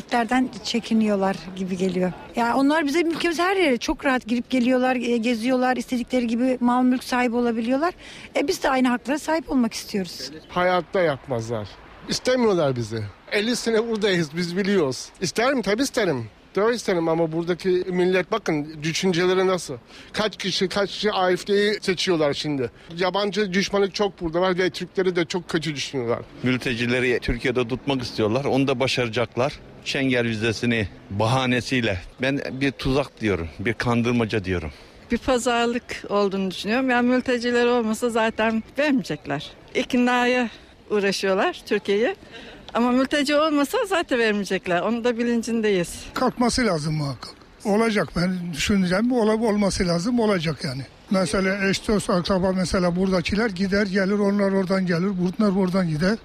Türklerden çekiniyorlar gibi geliyor. Ya onlar bize ülkemiz her yere çok rahat girip geliyorlar, e, geziyorlar, istedikleri gibi mal mülk sahibi olabiliyorlar. E biz de aynı haklara sahip olmak istiyoruz. Hayatta yapmazlar. İstemiyorlar bizi. 50 sene buradayız biz biliyoruz. İsterim tabii isterim. daha isterim ama buradaki millet bakın düşünceleri nasıl? Kaç kişi kaç kişi AFD'yi seçiyorlar şimdi. Yabancı düşmanlık çok burada var ve Türkleri de çok kötü düşünüyorlar. Mültecileri Türkiye'de tutmak istiyorlar. Onu da başaracaklar. Schengen vizesini bahanesiyle ben bir tuzak diyorum, bir kandırmaca diyorum. Bir pazarlık olduğunu düşünüyorum. Yani mülteciler olmasa zaten vermeyecekler. İknaya uğraşıyorlar Türkiye'ye. Ama mülteci olmasa zaten vermeyecekler. Onun da bilincindeyiz. Kalkması lazım muhakkak. Olacak ben düşüneceğim ol, olması lazım olacak yani. Mesela eş dost akraba mesela buradakiler gider gelir onlar oradan gelir bunlar oradan gider.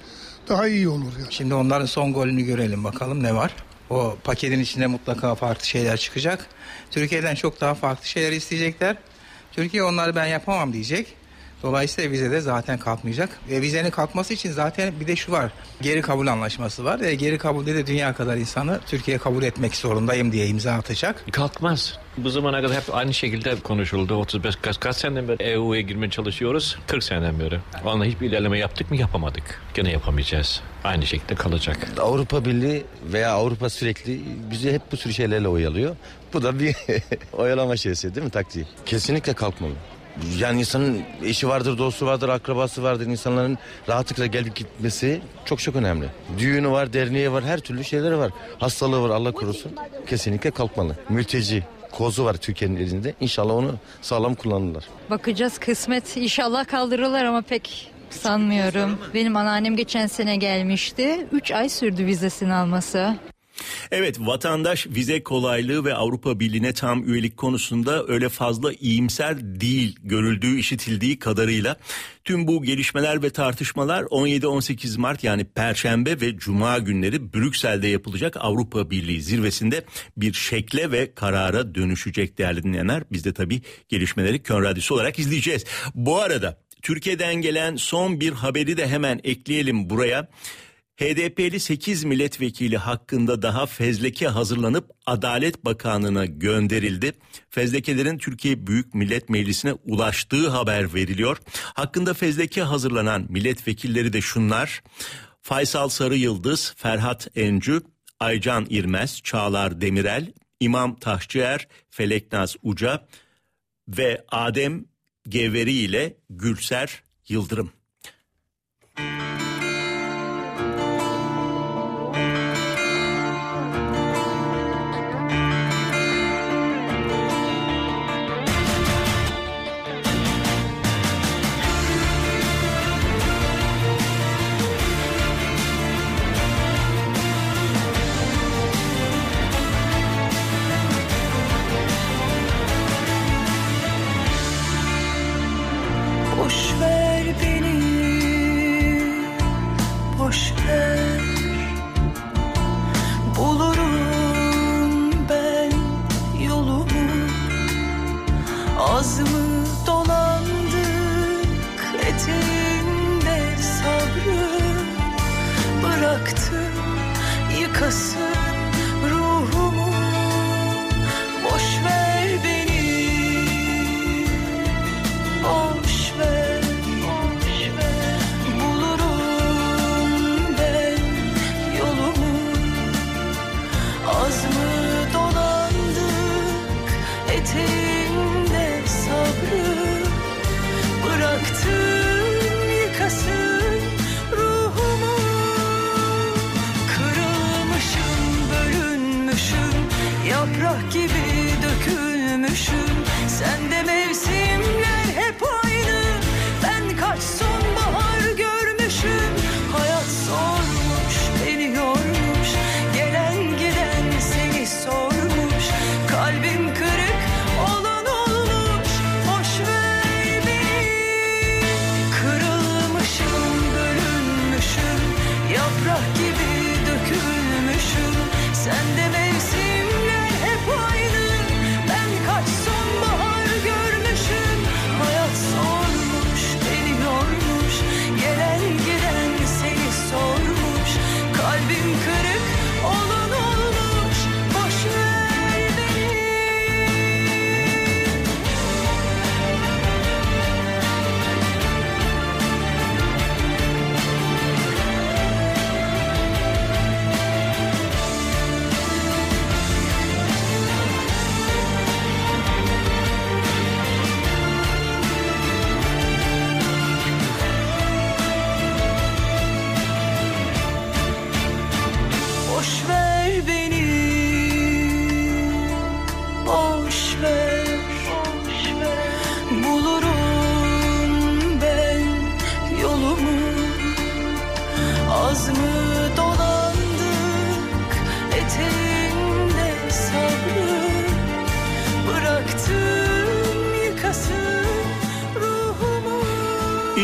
Daha iyi olur yani. Şimdi onların son golünü görelim bakalım ne var. O paketin içinde mutlaka farklı şeyler çıkacak. Türkiye'den çok daha farklı şeyler isteyecekler. Türkiye onları ben yapamam diyecek. Dolayısıyla vize de zaten kalkmayacak. Ve vizenin kalkması için zaten bir de şu var. Geri kabul anlaşması var. E, geri kabulde de dünya kadar insanı Türkiye kabul etmek zorundayım diye imza atacak. Kalkmaz. Bu zamana kadar hep aynı şekilde konuşuldu. 35 kaç, kaç seneden beri EU'ya girmeye çalışıyoruz. 40 seneden beri. Onunla hiçbir ilerleme yaptık mı yapamadık. Gene yapamayacağız. Aynı şekilde kalacak. Avrupa Birliği veya Avrupa sürekli bizi hep bu tür şeylerle oyalıyor. Bu da bir oyalama şeysi değil mi taktiği? Kesinlikle kalkmalı. Yani insanın eşi vardır, dostu vardır, akrabası vardır. İnsanların rahatlıkla gelip gitmesi çok çok önemli. Düğünü var, derneği var, her türlü şeyleri var. Hastalığı var Allah korusun. Kesinlikle kalkmalı. Mülteci kozu var Türkiye'nin elinde. İnşallah onu sağlam kullanırlar. Bakacağız kısmet inşallah kaldırırlar ama pek sanmıyorum. Benim anneannem geçen sene gelmişti. 3 ay sürdü vizesini alması. Evet vatandaş vize kolaylığı ve Avrupa Birliği'ne tam üyelik konusunda öyle fazla iyimser değil görüldüğü işitildiği kadarıyla. Tüm bu gelişmeler ve tartışmalar 17-18 Mart yani Perşembe ve Cuma günleri Brüksel'de yapılacak Avrupa Birliği zirvesinde bir şekle ve karara dönüşecek değerli dinleyenler. Biz de tabii gelişmeleri Kön Radyosu olarak izleyeceğiz. Bu arada Türkiye'den gelen son bir haberi de hemen ekleyelim buraya. HDP'li 8 milletvekili hakkında daha fezleke hazırlanıp Adalet Bakanlığı'na gönderildi. Fezlekelerin Türkiye Büyük Millet Meclisi'ne ulaştığı haber veriliyor. Hakkında fezleke hazırlanan milletvekilleri de şunlar. Faysal Sarı Yıldız, Ferhat Encü, Aycan İrmez, Çağlar Demirel, İmam Taşçıer, Feleknaz Uca ve Adem Geveri ile Gülser Yıldırım.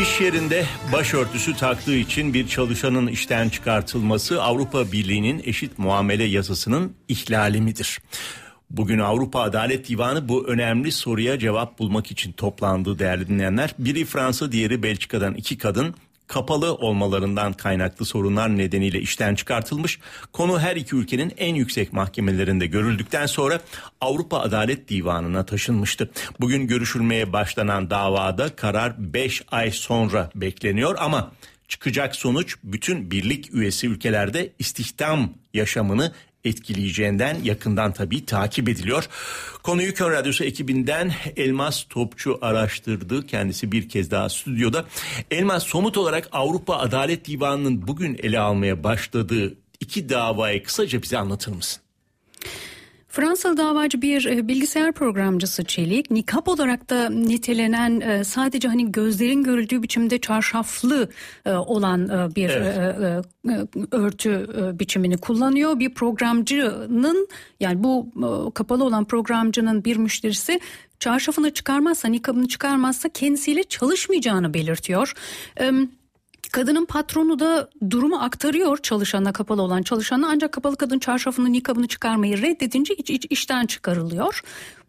İş yerinde başörtüsü taktığı için bir çalışanın işten çıkartılması Avrupa Birliği'nin eşit muamele yasasının ihlali midir? Bugün Avrupa Adalet Divanı bu önemli soruya cevap bulmak için toplandı değerli dinleyenler. Biri Fransa, diğeri Belçika'dan iki kadın kapalı olmalarından kaynaklı sorunlar nedeniyle işten çıkartılmış. Konu her iki ülkenin en yüksek mahkemelerinde görüldükten sonra Avrupa Adalet Divanı'na taşınmıştı. Bugün görüşülmeye başlanan davada karar 5 ay sonra bekleniyor ama çıkacak sonuç bütün birlik üyesi ülkelerde istihdam yaşamını etkileyeceğinden yakından tabii takip ediliyor. Konuyu Kön Radyosu ekibinden Elmas Topçu araştırdı. Kendisi bir kez daha stüdyoda. Elmas somut olarak Avrupa Adalet Divanı'nın bugün ele almaya başladığı iki davayı kısaca bize anlatır mısın? Fransalı davacı bir e, bilgisayar programcısı Çelik, nikap olarak da nitelenen e, sadece hani gözlerin görüldüğü biçimde çarşaflı e, olan bir Evet. örtü biçimini kullanıyor. Bir programcının yani bu kapalı olan programcının bir müşterisi çarşafını çıkarmazsa, nikabını çıkarmazsa kendisiyle çalışmayacağını belirtiyor. E, Kadının patronu da durumu aktarıyor çalışana kapalı olan çalışana ancak kapalı kadın çarşafını nikabını çıkarmayı reddedince iç, iç- işten çıkarılıyor.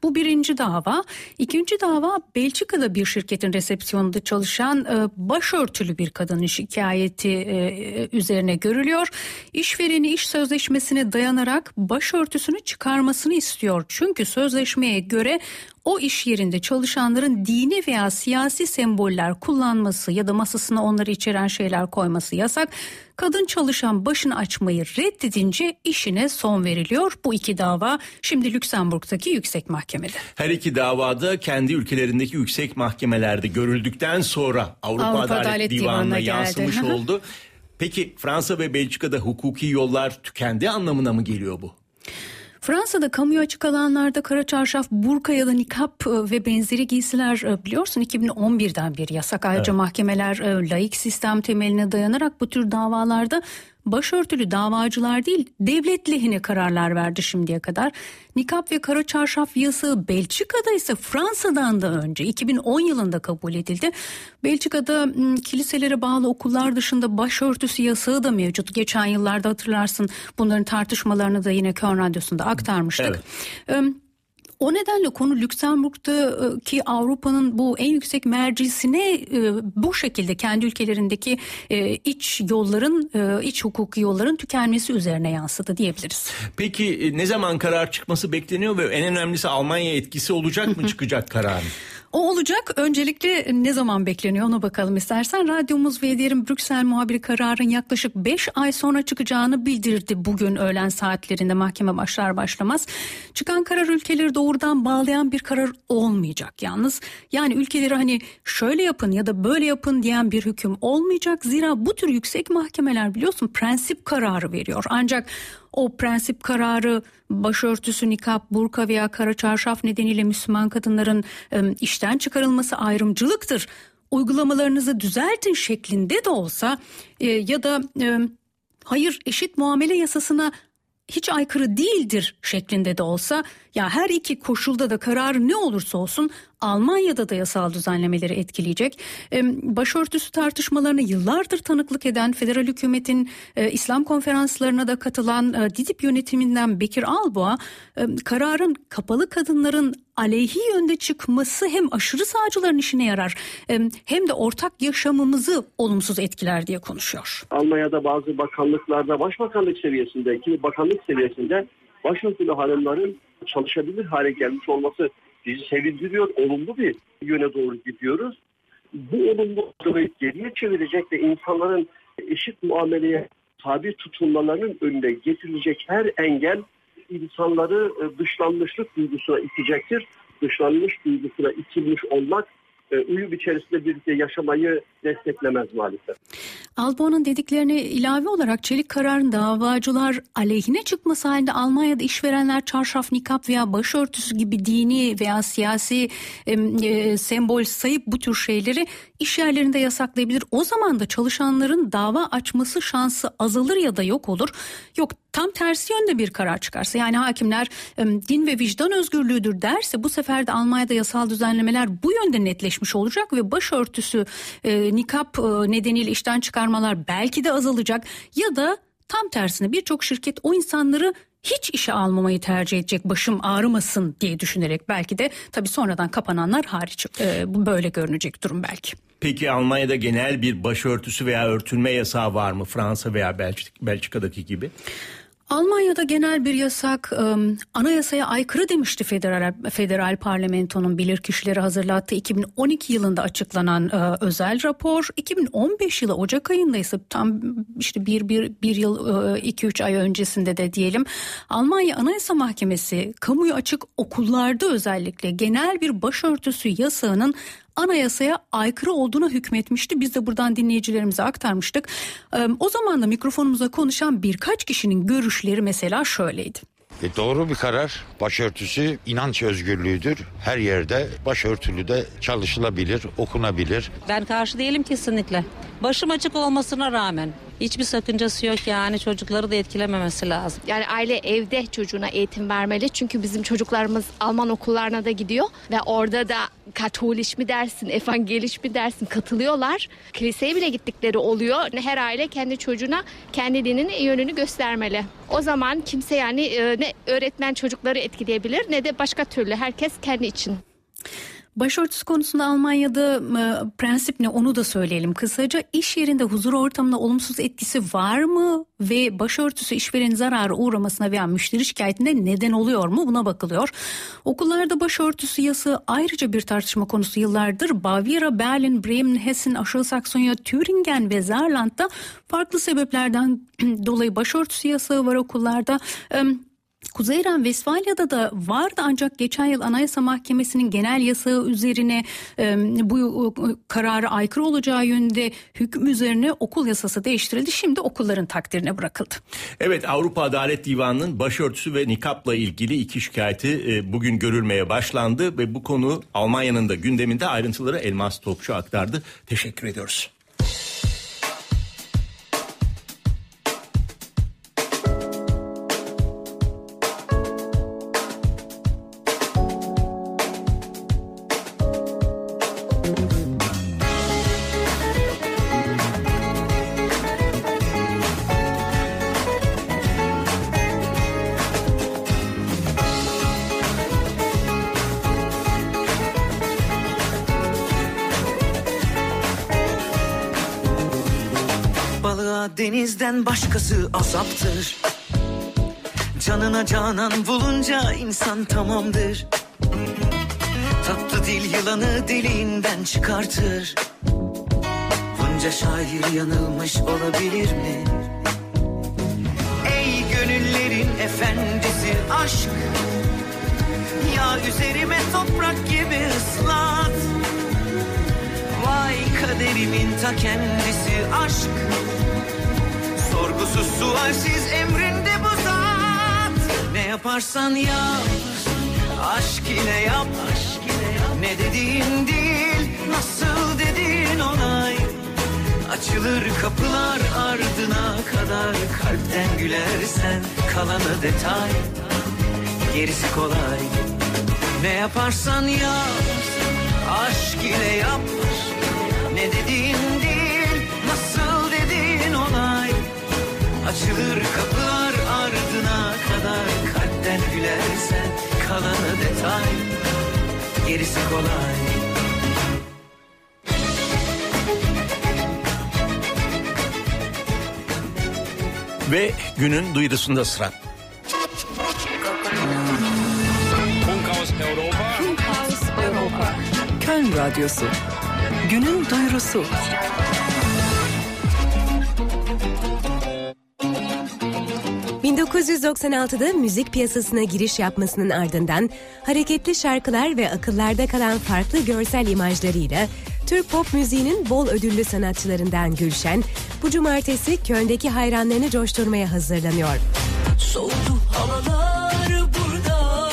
Bu birinci dava. İkinci dava Belçika'da bir şirketin resepsiyonunda çalışan e, başörtülü bir kadının şikayeti e, üzerine görülüyor. İşvereni iş sözleşmesine dayanarak başörtüsünü çıkarmasını istiyor. Çünkü sözleşmeye göre o iş yerinde çalışanların dini veya siyasi semboller kullanması ya da masasına onları içeren şeyler koyması yasak. Kadın çalışan başını açmayı reddedince işine son veriliyor. Bu iki dava şimdi Lüksemburg'daki yüksek mahkemede. Her iki davada kendi ülkelerindeki yüksek mahkemelerde görüldükten sonra Avrupa, Avrupa Adalet, Adalet Divanı'na yansımış oldu. Peki Fransa ve Belçika'da hukuki yollar tükendi anlamına mı geliyor bu? Fransa'da kamuya açık alanlarda kara çarşaf, burka ya da nikap e, ve benzeri giysiler e, biliyorsun 2011'den beri yasak. Ayrıca Evet. mahkemeler e, laik sistem temeline dayanarak bu tür davalarda başörtülü davacılar değil devlet lehine kararlar verdi şimdiye kadar. Nikap ve kara çarşaf yasağı Belçika'da ise Fransa'dan da önce 2010 yılında kabul edildi. Belçika'da m, kiliselere bağlı okullar dışında başörtüsü yasağı da mevcut. Geçen yıllarda hatırlarsın bunların tartışmalarını da yine Kön Radyosu'nda aktarmıştık. Em, o nedenle konu Lüksemburg'daki Avrupa'nın bu en yüksek mercisine e, bu şekilde kendi ülkelerindeki e, iç yolların, e, iç hukuki yolların tükenmesi üzerine yansıdı diyebiliriz. Peki ne zaman karar çıkması bekleniyor ve en önemlisi Almanya etkisi olacak mı çıkacak kararın? O olacak. Öncelikle ne zaman bekleniyor ona bakalım istersen. Radyomuz ve diğerin Brüksel muhabiri kararın yaklaşık 5 ay sonra çıkacağını bildirdi bugün öğlen saatlerinde mahkeme başlar başlamaz. Çıkan karar ülkeleri doğrudan bağlayan bir karar olmayacak yalnız. Yani ülkeleri hani şöyle yapın ya da böyle yapın diyen bir hüküm olmayacak. Zira bu tür yüksek mahkemeler biliyorsun prensip kararı veriyor. Ancak o prensip kararı başörtüsü, nikap, burka veya kara çarşaf nedeniyle Müslüman kadınların e, işten çıkarılması ayrımcılıktır. Uygulamalarınızı düzeltin şeklinde de olsa e, ya da e, hayır eşit muamele yasasına hiç aykırı değildir şeklinde de olsa ya her iki koşulda da karar ne olursa olsun Almanya'da da yasal düzenlemeleri etkileyecek. Başörtüsü tartışmalarını yıllardır tanıklık eden federal hükümetin e, İslam konferanslarına da katılan e, DİTİB yönetiminden Bekir Alboğa e, kararın kapalı kadınların aleyhi yönde çıkması hem aşırı sağcıların işine yarar hem de ortak yaşamımızı olumsuz etkiler diye konuşuyor. Almanya'da bazı bakanlıklarda başbakanlık seviyesinde, kimi bakanlık seviyesinde başörtülü hanımların çalışabilir hale gelmiş olması bizi sevindiriyor. Olumlu bir yöne doğru gidiyoruz. Bu olumlu adımı geriye çevirecek ve insanların eşit muameleye tabi tutulmalarının önüne getirilecek her engel insanları e, dışlanmışlık duygusuna itecektir. Dışlanmış duygusuna itilmiş olmak e, uyum içerisinde birlikte yaşamayı desteklemez maalesef. Albo'nun dediklerine ilave olarak çelik kararın davacılar aleyhine çıkması halinde Almanya'da işverenler çarşaf, nikap veya başörtüsü gibi dini veya siyasi e, e, sembol sayıp bu tür şeyleri iş yerlerinde yasaklayabilir. O zaman da çalışanların dava açması şansı azalır ya da yok olur. Yok tam tersi yönde bir karar çıkarsa yani hakimler din ve vicdan özgürlüğüdür derse bu sefer de Almanya'da yasal düzenlemeler bu yönde netleşmiş olacak ve başörtüsü e, nikap e, nedeniyle işten çıkarmalar belki de azalacak ya da tam tersine birçok şirket o insanları hiç işe almamayı tercih edecek başım ağrımasın diye düşünerek belki de tabii sonradan kapananlar hariç e, bu böyle görünecek durum belki. Peki Almanya'da genel bir başörtüsü veya örtülme yasağı var mı Fransa veya Belçik- Belçika'daki gibi? Almanya'da genel bir yasak ım, anayasaya aykırı demişti federal federal parlamentonun bilirkişileri hazırlattığı 2012 yılında açıklanan e, özel rapor. 2015 yılı Ocak ayında ise tam işte bir bir bir yıl e, iki üç ay öncesinde de diyelim. Almanya Anayasa Mahkemesi kamuya açık okullarda özellikle genel bir başörtüsü yasağının anayasaya aykırı olduğuna hükmetmişti. Biz de buradan dinleyicilerimize aktarmıştık. O zaman da mikrofonumuza konuşan birkaç kişinin görüşleri mesela şöyleydi. E doğru bir karar. Başörtüsü inanç özgürlüğüdür. Her yerde başörtülü de çalışılabilir, okunabilir. Ben karşı değilim kesinlikle. Başım açık olmasına rağmen hiçbir sakıncası yok yani çocukları da etkilememesi lazım. Yani aile evde çocuğuna eğitim vermeli. Çünkü bizim çocuklarımız Alman okullarına da gidiyor ve orada da Katoliş mi dersin, evangeliş mi dersin katılıyorlar. Kiliseye bile gittikleri oluyor. Her aile kendi çocuğuna kendi dininin yönünü göstermeli. O zaman kimse yani e, ne öğretmen çocukları etkileyebilir ne de başka türlü. Herkes kendi için. Başörtüsü konusunda Almanya'da e, prensip ne onu da söyleyelim kısaca. İş yerinde huzur ortamında olumsuz etkisi var mı ve başörtüsü işverenin zararı uğramasına veya müşteri şikayetine neden oluyor mu buna bakılıyor. Okullarda başörtüsü yasağı ayrıca bir tartışma konusu yıllardır. Bavyera, Berlin, Bremen, Hessen, Aşağı Saksonya, Thüringen ve Saarland'da farklı sebeplerden dolayı başörtüsü yasağı var okullarda. E, Kuzey İran Vesfalya'da da vardı ancak geçen yıl Anayasa Mahkemesi'nin genel yasağı üzerine e, bu e, aykırı olacağı yönünde hüküm üzerine okul yasası değiştirildi. Şimdi okulların takdirine bırakıldı. Evet Avrupa Adalet Divanı'nın başörtüsü ve nikapla ilgili iki şikayeti e, bugün görülmeye başlandı ve bu konu Almanya'nın da gündeminde ayrıntıları Elmas Topçu aktardı. Teşekkür ediyoruz. Denizden başkası azaptır. Canına canan bulunca insan tamamdır. Tatlı dil yılanı deliğinden çıkartır. Bunca şair yanılmış olabilir mi? Ey gönüllerin efendisi aşk Ya üzerime toprak gibi ıslat. Vay kaderimin ta kendisi aşk Sorgusuz sualsiz emrinde bu zat. Ne yaparsan yap Aşk ile yap. Ne dediğin değil Nasıl dediğin onay. Açılır kapılar ardına kadar. Kalpten gülersen kalanı detay. Gerisi kolay. Ne yaparsan yap Aşk ile yap Açılır kapılar ardına kadar Kalpten gülersen kalanı detay Gerisi kolay Ve günün duyurusunda sıra. Funkhaus Europa. Köln Radyosu. Günün duyurusu. ...1996'da müzik piyasasına giriş yapmasının ardından... ...hareketli şarkılar ve akıllarda kalan farklı görsel imajlarıyla... ...Türk pop müziğinin bol ödüllü sanatçılarından Gülşen... Bu cumartesi Köln'deki hayranlarını coşturmaya hazırlanıyor. Soğudu havalar burada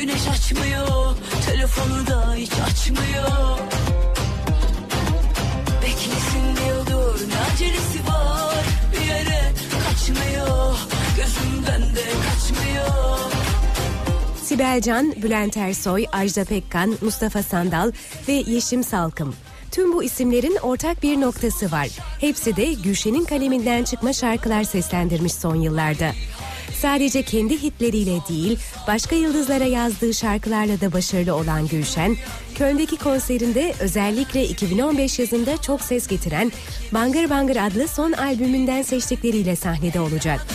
Güneş açmıyor Telefonu da hiç açmıyor Beklesin diyordur Ne acelesi Sibel Can, Bülent Ersoy, Ajda Pekkan, Mustafa Sandal ve Yeşim Salkım. Tüm bu isimlerin ortak bir noktası var. Hepsi de Gülşen'in kaleminden çıkma şarkılar seslendirmiş son yıllarda. Sadece kendi hitleriyle değil, başka yıldızlara yazdığı şarkılarla da başarılı olan Gülşen, Köln'deki konserinde özellikle 2015 yazında çok ses getiren Bangır Bangır adlı son albümünden seçtikleriyle sahnede olacak.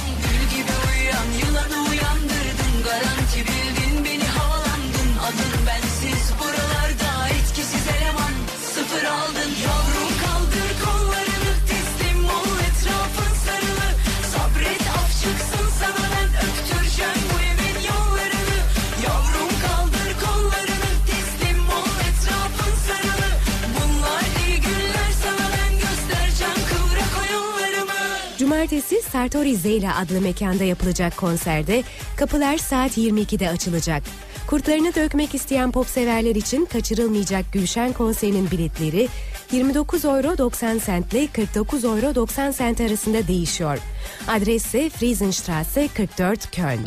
Cumartesi Sartori Zeyla adlı mekanda yapılacak konserde kapılar saat 22'de açılacak. Kurtlarını dökmek isteyen pop severler için kaçırılmayacak Gülşen konserinin biletleri 29 euro 90 cent ile 49 euro 90 cent arasında değişiyor. Adres ise Friesenstraße 44 Köln.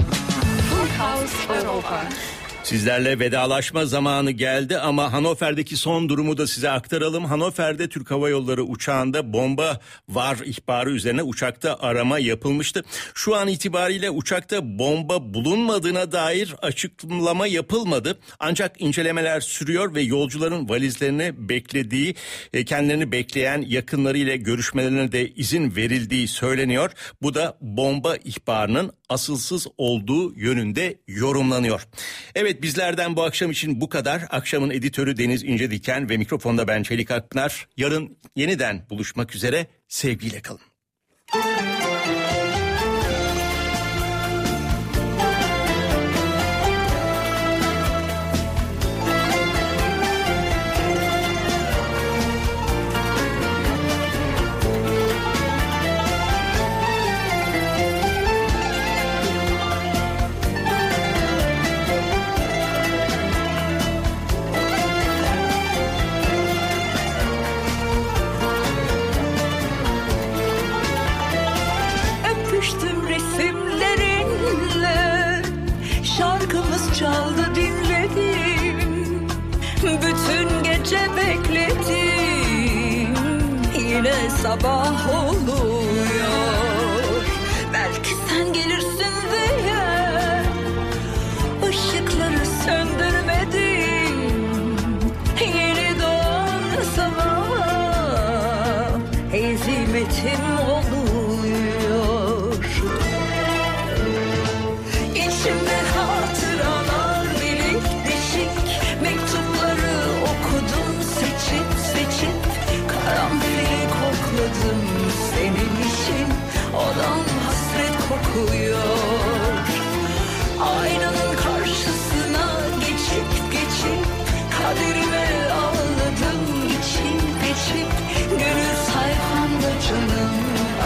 Sizlerle vedalaşma zamanı geldi ama Hanover'deki son durumu da size aktaralım. Hanover'de Türk Hava Yolları uçağında bomba var ihbarı üzerine uçakta arama yapılmıştı. Şu an itibariyle uçakta bomba bulunmadığına dair açıklama yapılmadı. Ancak incelemeler sürüyor ve yolcuların valizlerini beklediği, e, kendilerini bekleyen yakınlarıyla görüşmelerine de izin verildiği söyleniyor. Bu da bomba ihbarının asılsız olduğu yönünde yorumlanıyor. Evet bizlerden bu akşam için bu kadar. Akşamın editörü Deniz İnce Diken ve mikrofonda ben Çelik Akpınar. Yarın yeniden buluşmak üzere. Sevgiyle kalın. Sabah oluyor. Belki sen gelirsin diye Işıkları söndürmedim. Yeni doğan sabah Hezimetim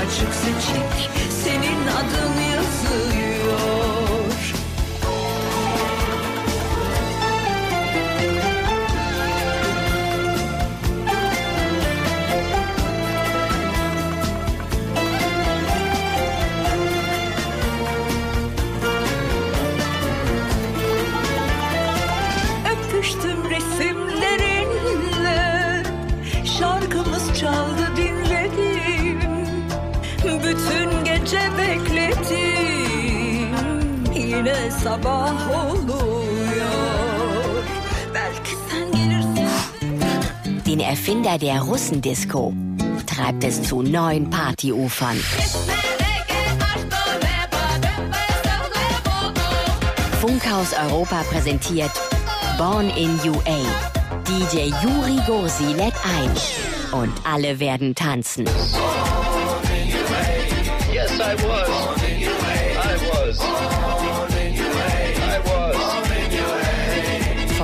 açık seçik Senin adın sabah oluyor Belki sen gelirsin Den Erfinder der Russendisco treibt es zu neuen Partyufern. Funkhaus Europa präsentiert Born in UA. DJ Juri Gursi lädt ein. Und alle werden tanzen.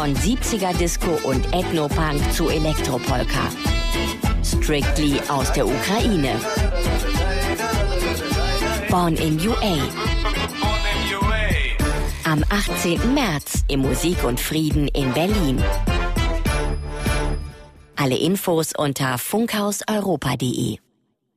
Von 70er Disco und Ethnopunk zu Elektropolka. Strictly aus der Ukraine. Born in UA. Am 18. März im Musik und Frieden in Berlin. Alle Infos unter funkhauseuropa.de.